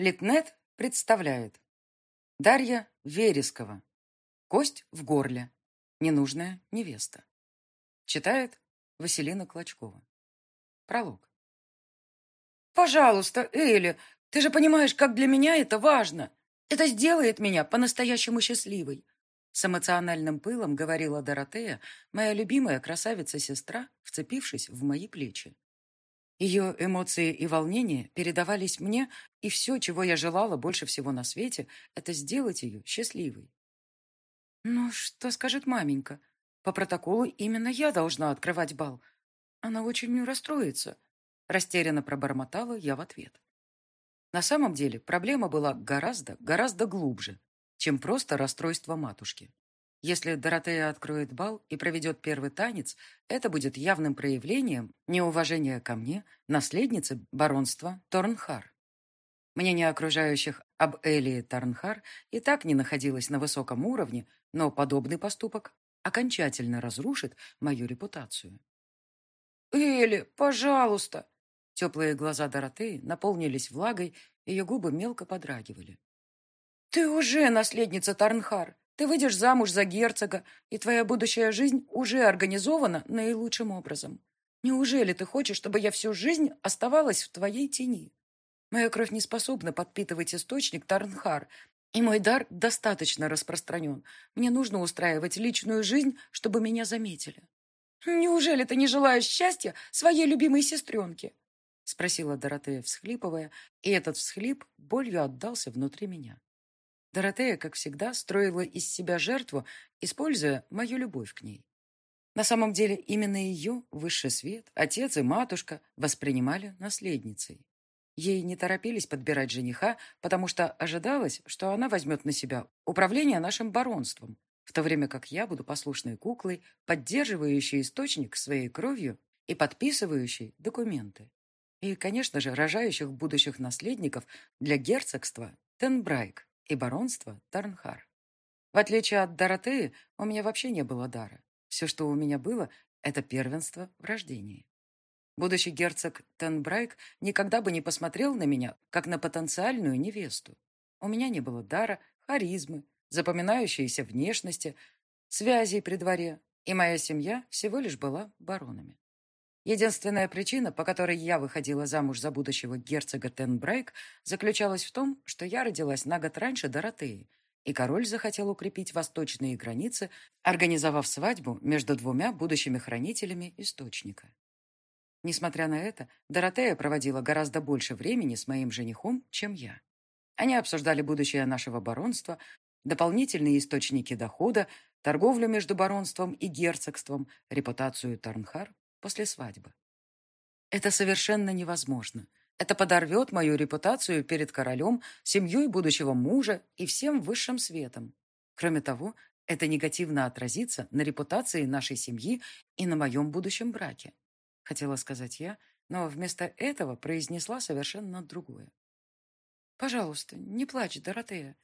Литнет представляет Дарья Верескова Кость в горле. Ненужная невеста. Читает Василина Клочкова. Пролог. «Пожалуйста, Элли, ты же понимаешь, как для меня это важно. Это сделает меня по-настоящему счастливой. С эмоциональным пылом говорила Доротея, моя любимая красавица-сестра, вцепившись в мои плечи. Ее эмоции и волнения передавались мне, и все, чего я желала больше всего на свете, это сделать ее счастливой. «Ну, что скажет маменька? По протоколу именно я должна открывать бал. Она очень расстроится», — растерянно пробормотала я в ответ. На самом деле проблема была гораздо, гораздо глубже, чем просто расстройство матушки. Если Доротея откроет бал и проведет первый танец, это будет явным проявлением неуважения ко мне, наследницы баронства Торнхар. Мнение окружающих об Элии Торнхар и так не находилось на высоком уровне, но подобный поступок окончательно разрушит мою репутацию. «Элли, пожалуйста!» Теплые глаза Доротеи наполнились влагой, ее губы мелко подрагивали. «Ты уже наследница Тарнхар. Ты выйдешь замуж за герцога, и твоя будущая жизнь уже организована наилучшим образом. Неужели ты хочешь, чтобы я всю жизнь оставалась в твоей тени? Моя кровь не способна подпитывать источник Тарнхар, и мой дар достаточно распространен. Мне нужно устраивать личную жизнь, чтобы меня заметили. Неужели ты не желаешь счастья своей любимой сестренке? Спросила Доротея, всхлипывая, и этот всхлип болью отдался внутри меня. Доротея, как всегда, строила из себя жертву, используя мою любовь к ней. На самом деле, именно ее высший свет, отец и матушка воспринимали наследницей. Ей не торопились подбирать жениха, потому что ожидалось, что она возьмет на себя управление нашим баронством, в то время как я буду послушной куклой, поддерживающей источник своей кровью и подписывающей документы. И, конечно же, рожающих будущих наследников для герцогства Тенбрайк и баронства Тарнхар. В отличие от Доротеи, у меня вообще не было дара. Все, что у меня было, это первенство в рождении. Будущий герцог Тенбрайк никогда бы не посмотрел на меня, как на потенциальную невесту. У меня не было дара, харизмы, запоминающейся внешности, связей при дворе, и моя семья всего лишь была баронами. Единственная причина, по которой я выходила замуж за будущего герцога Тенбрейк, заключалась в том, что я родилась на год раньше Доротеи, и король захотел укрепить восточные границы, организовав свадьбу между двумя будущими хранителями источника. Несмотря на это, Доротея проводила гораздо больше времени с моим женихом, чем я. Они обсуждали будущее нашего баронства, дополнительные источники дохода, торговлю между баронством и герцогством, репутацию Тарнхар после свадьбы. Это совершенно невозможно. Это подорвет мою репутацию перед королем, семьей будущего мужа и всем высшим светом. Кроме того, это негативно отразится на репутации нашей семьи и на моем будущем браке. Хотела сказать я, но вместо этого произнесла совершенно другое. «Пожалуйста, не плачь, Доротея.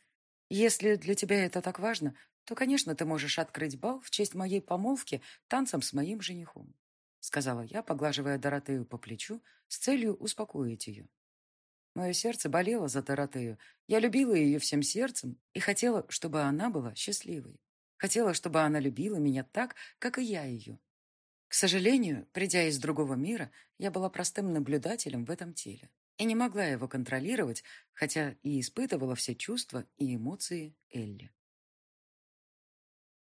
Если для тебя это так важно, то, конечно, ты можешь открыть бал в честь моей помолвки танцем с моим женихом сказала я, поглаживая Доротею по плечу с целью успокоить ее. Мое сердце болело за Доротею. Я любила ее всем сердцем и хотела, чтобы она была счастливой. Хотела, чтобы она любила меня так, как и я ее. К сожалению, придя из другого мира, я была простым наблюдателем в этом теле и не могла его контролировать, хотя и испытывала все чувства и эмоции Элли.